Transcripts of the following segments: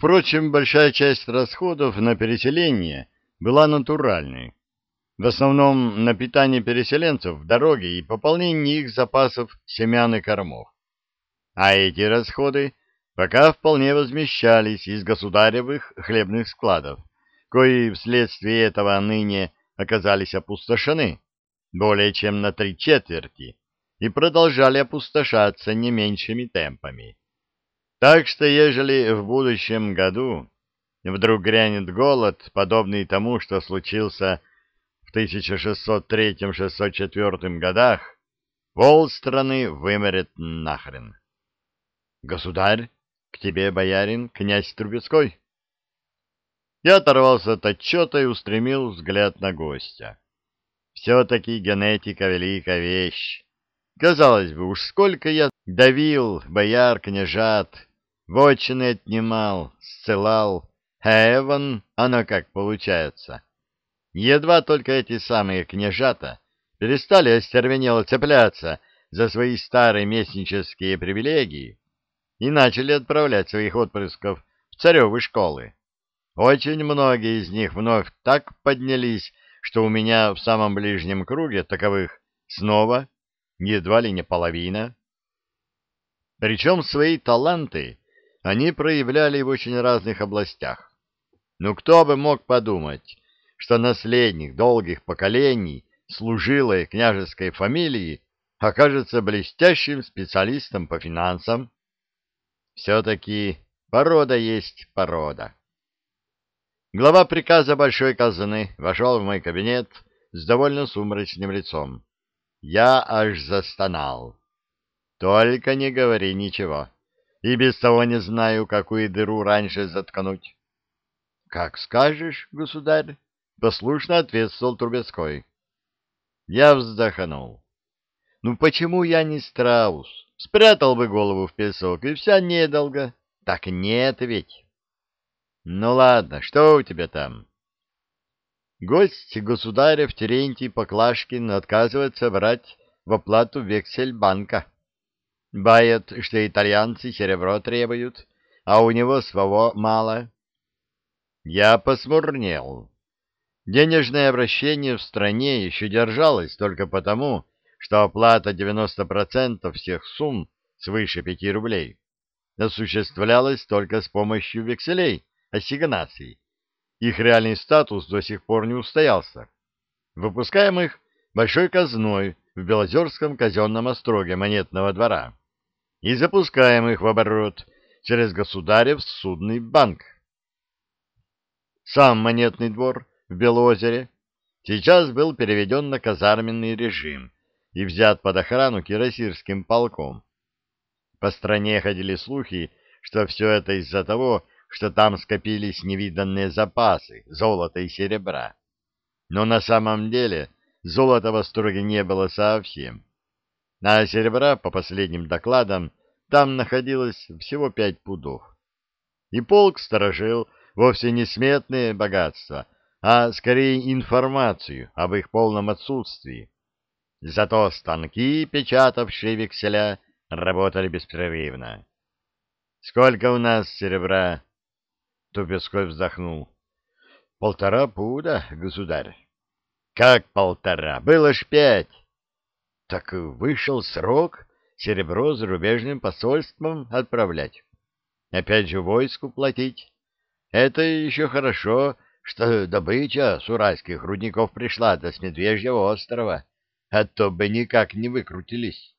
Впрочем, большая часть расходов на переселение была натуральной. В основном на питание переселенцев в дороге и пополнение их запасов семян и кормов. А эти расходы пока вполне возмещались из государевых хлебных складов, кои вследствие этого ныне оказались опустошены более чем на три четверти и продолжали опустошаться не меньшими темпами. Так что, ежели в будущем году вдруг грянет голод, подобный тому, что случился в 1603-604 годах, пол страны вымерет нахрен. Государь, к тебе, боярин, князь Трубецкой. Я оторвался от отчета и устремил взгляд на гостя. Все-таки генетика — великая вещь. Казалось бы, уж сколько я давил бояр, княжат, вотчины отнимал, ссылал, а Эван, оно как получается. Едва только эти самые княжата перестали остервенело цепляться за свои старые местнические привилегии и начали отправлять своих отпрысков в царевы школы. Очень многие из них вновь так поднялись, что у меня в самом ближнем круге таковых снова едва ли не половина. Причем свои таланты они проявляли в очень разных областях. Но кто бы мог подумать, что наследник долгих поколений служилой княжеской фамилии окажется блестящим специалистом по финансам. Все-таки порода есть порода. Глава приказа Большой казны вошел в мой кабинет с довольно сумрачным лицом. Я аж застонал. Только не говори ничего. И без того не знаю, какую дыру раньше заткнуть. — Как скажешь, государь, — послушно ответствовал Трубецкой. Я вздохнул. Ну почему я не страус? Спрятал бы голову в песок, и вся недолго. Так нет ведь. Ну ладно, что у тебя там? Гость государев Терентий Поклашкин отказывается брать в оплату вексель банка. Бает, что итальянцы серебро требуют, а у него своего мало. Я посмурнел. Денежное обращение в стране еще держалось только потому, что оплата 90% всех сумм свыше 5 рублей осуществлялась только с помощью векселей, ассигнаций. Их реальный статус до сих пор не устоялся. Выпускаем их большой казной в Белозерском казенном остроге монетного двора и запускаем их в оборот через государев судный банк. Сам монетный двор в Белоозере сейчас был переведен на казарменный режим и взят под охрану кирасирским полком. По стране ходили слухи, что все это из-за того, что там скопились невиданные запасы золота и серебра. Но на самом деле золота в Остроге не было совсем. А серебра, по последним докладам, там находилось всего пять пудов. И полк сторожил вовсе не сметные богатства, а скорее информацию об их полном отсутствии. Зато станки, печатавшие векселя, работали беспрерывно. «Сколько у нас серебра?» Тупецкой вздохнул. — Полтора пуда, государь. — Как полтора? Было ж пять. — Так вышел срок серебро зарубежным посольством отправлять. Опять же войску платить. Это еще хорошо, что добыча с уральских рудников пришла до с Медвежьего острова, а то бы никак не выкрутились.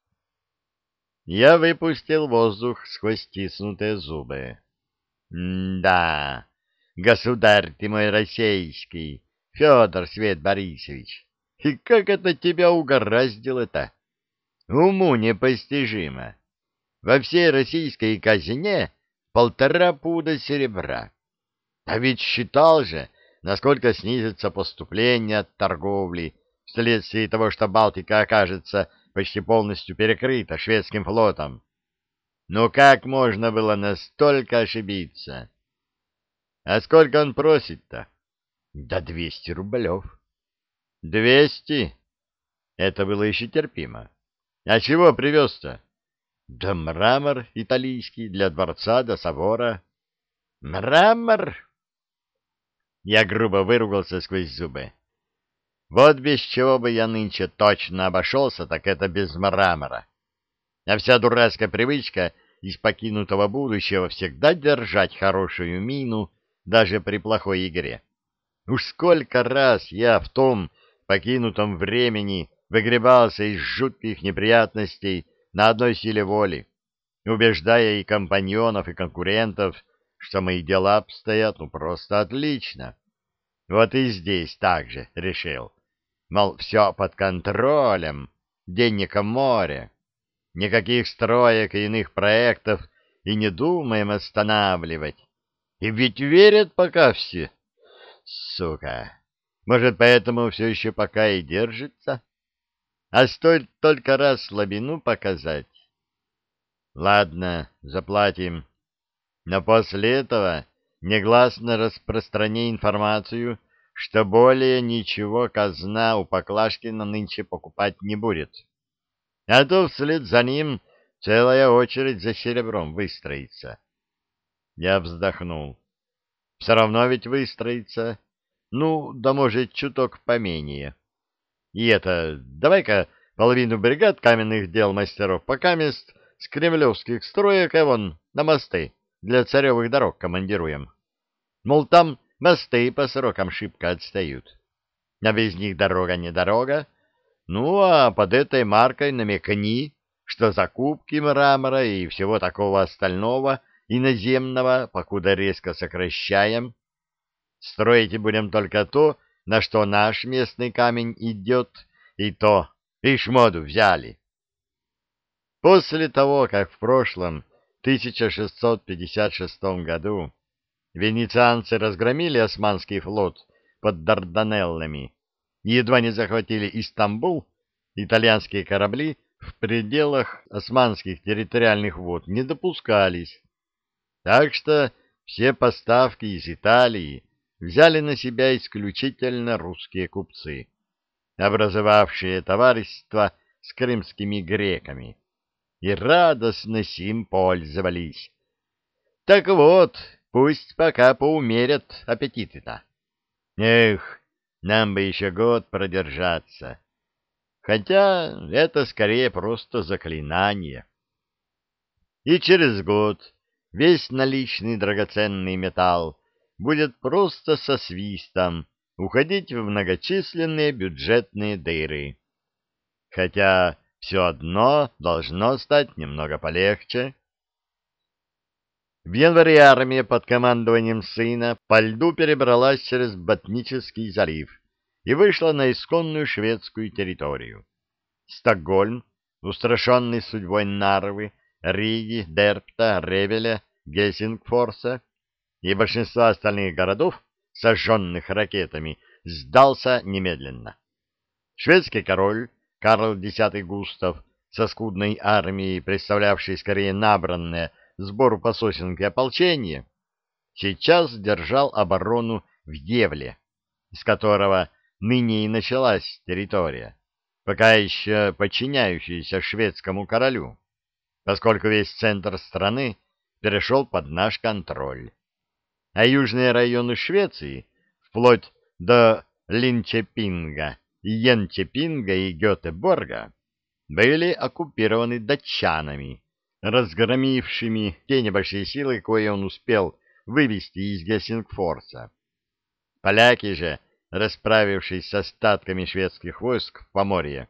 Я выпустил воздух сквозь стиснутые зубы. Да, государь ты мой российский, Федор Свет Борисович, и как это тебя угораздило-то? Уму непостижимо. Во всей российской казне полтора пуда серебра. А ведь считал же, насколько снизится поступление от торговли вследствие того, что Балтика окажется почти полностью перекрыта шведским флотом. Ну как можно было настолько ошибиться? А сколько он просит-то? Да двести рублев. Двести? Это было еще терпимо. А чего привез-то? Да мрамор италийский для дворца до собора. Мрамор? Я грубо выругался сквозь зубы. Вот без чего бы я нынче точно обошелся, так это без мрамора. А вся дурацкая привычка из покинутого будущего всегда держать хорошую мину даже при плохой игре. Уж сколько раз я в том покинутом времени выгребался из жутких неприятностей на одной силе воли, убеждая и компаньонов, и конкурентов, что мои дела обстоят ну просто отлично. Вот и здесь так же решил. Мол, все под контролем, денег море, никаких строек и иных проектов и не думаем останавливать. И ведь верят пока все. Сука! Может, поэтому все еще пока и держится? А стоит только раз слабину показать. Ладно, заплатим. Но после этого негласно распространи информацию, что более ничего казна у Поклашкина нынче покупать не будет. А то вслед за ним целая очередь за серебром выстроится. Я вздохнул. Все равно ведь выстроится. Ну, да может, чуток поменее. И это, давай-ка половину бригад каменных дел мастеров пока мест с кремлевских строек, а вон, на мосты для царевых дорог командируем. Мол, там мосты по срокам шибко отстают. А без них дорога не дорога. Ну, а под этой маркой намекни, что закупки мрамора и всего такого остального иноземного покуда резко сокращаем, Строить будем только то, на что наш местный камень идет, и то, ишь моду взяли. После того, как в прошлом 1656 году венецианцы разгромили османский флот под Дарданеллами и едва не захватили Истамбул, итальянские корабли в пределах османских территориальных вод не допускались. Так что все поставки из Италии взяли на себя исключительно русские купцы, образовавшие товарищество с крымскими греками, и радостно сим пользовались. Так вот, пусть пока поумерят аппетиты-то. Эх, нам бы еще год продержаться. Хотя это скорее просто заклинание. И через год весь наличный драгоценный металл будет просто со свистом уходить в многочисленные бюджетные дыры. Хотя все одно должно стать немного полегче. В январе армия под командованием сына по льду перебралась через Ботнический залив и вышла на исконную шведскую территорию. Стокгольм, устрашенный судьбой Нарвы, Риги, Дерпта, Ревеля, Гельсингфорса, и большинство остальных городов, сожженных ракетами, сдался немедленно. Шведский король Карл X Густав со скудной армией, представлявшей скорее набранное сбору по сосенке ополчение, сейчас держал оборону в Девле, из которого ныне и началась территория, пока еще подчиняющаяся шведскому королю, поскольку весь центр страны перешел под наш контроль а южные районы Швеции, вплоть до Линчепинга, Йенчепинга и Гетеборга, были оккупированы датчанами, разгромившими те небольшие силы, кое он успел вывести из Гессингфорса. Поляки же, расправившись с остатками шведских войск в Поморье,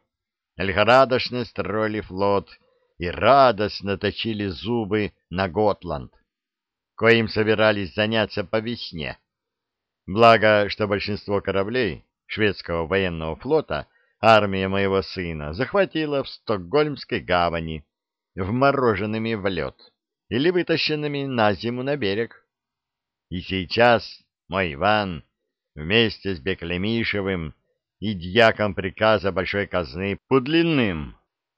лихорадочно строили флот и радостно точили зубы на Готланд коим собирались заняться по весне. Благо, что большинство кораблей шведского военного флота армия моего сына захватила в Стокгольмской гавани, вмороженными в лед или вытащенными на зиму на берег. И сейчас мой Иван вместе с Беклемишевым и дьяком приказа большой казны Пудлиным,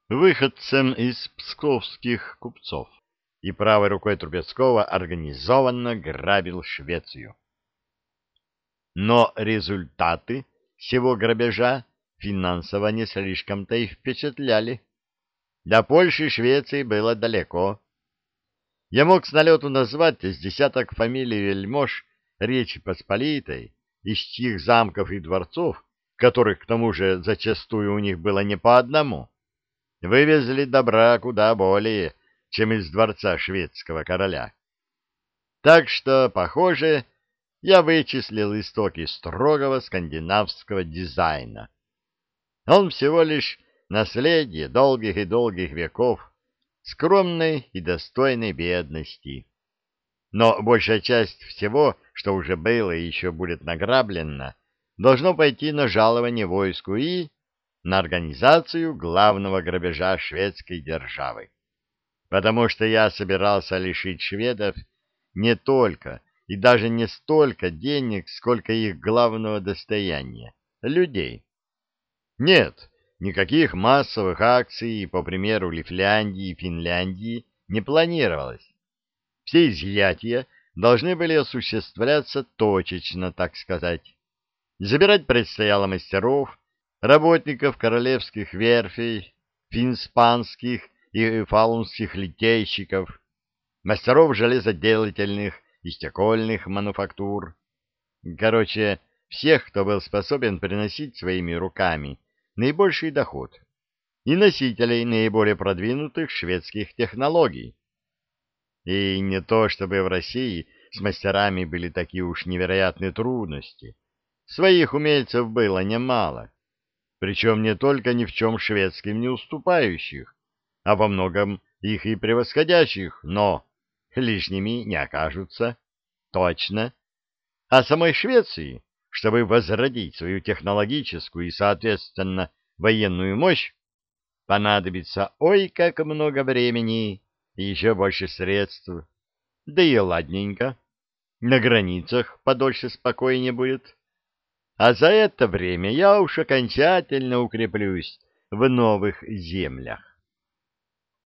выходцем из псковских купцов, и правой рукой Трубецкого организованно грабил Швецию. Но результаты всего грабежа финансово не слишком-то и впечатляли. До Польши и Швеции было далеко. Я мог с налету назвать из десяток фамилий вельмож Речи Посполитой, из чьих замков и дворцов, которых, к тому же, зачастую у них было не по одному, вывезли добра куда более, чем из дворца шведского короля. Так что, похоже, я вычислил истоки строгого скандинавского дизайна. Он всего лишь наследие долгих и долгих веков скромной и достойной бедности. Но большая часть всего, что уже было и еще будет награблено, должно пойти на жалование войску и на организацию главного грабежа шведской державы. Потому что я собирался лишить шведов не только и даже не столько денег, сколько их главного достояния — людей. Нет, никаких массовых акций, по примеру Лифляндии и Финляндии, не планировалось. Все изъятия должны были осуществляться точечно, так сказать. Забирать предстояло мастеров, работников королевских верфей, финспанских и фаунских литейщиков, мастеров железоделательных и стекольных мануфактур. Короче, всех, кто был способен приносить своими руками наибольший доход, и носителей наиболее продвинутых шведских технологий. И не то чтобы в России с мастерами были такие уж невероятные трудности. Своих умельцев было немало, причем не только ни в чем шведским не уступающих, а во многом их и превосходящих, но лишними не окажутся. Точно. А самой Швеции, чтобы возродить свою технологическую и, соответственно, военную мощь, понадобится ой как много времени и еще больше средств. Да и ладненько. На границах подольше спокойнее будет. А за это время я уж окончательно укреплюсь в новых землях.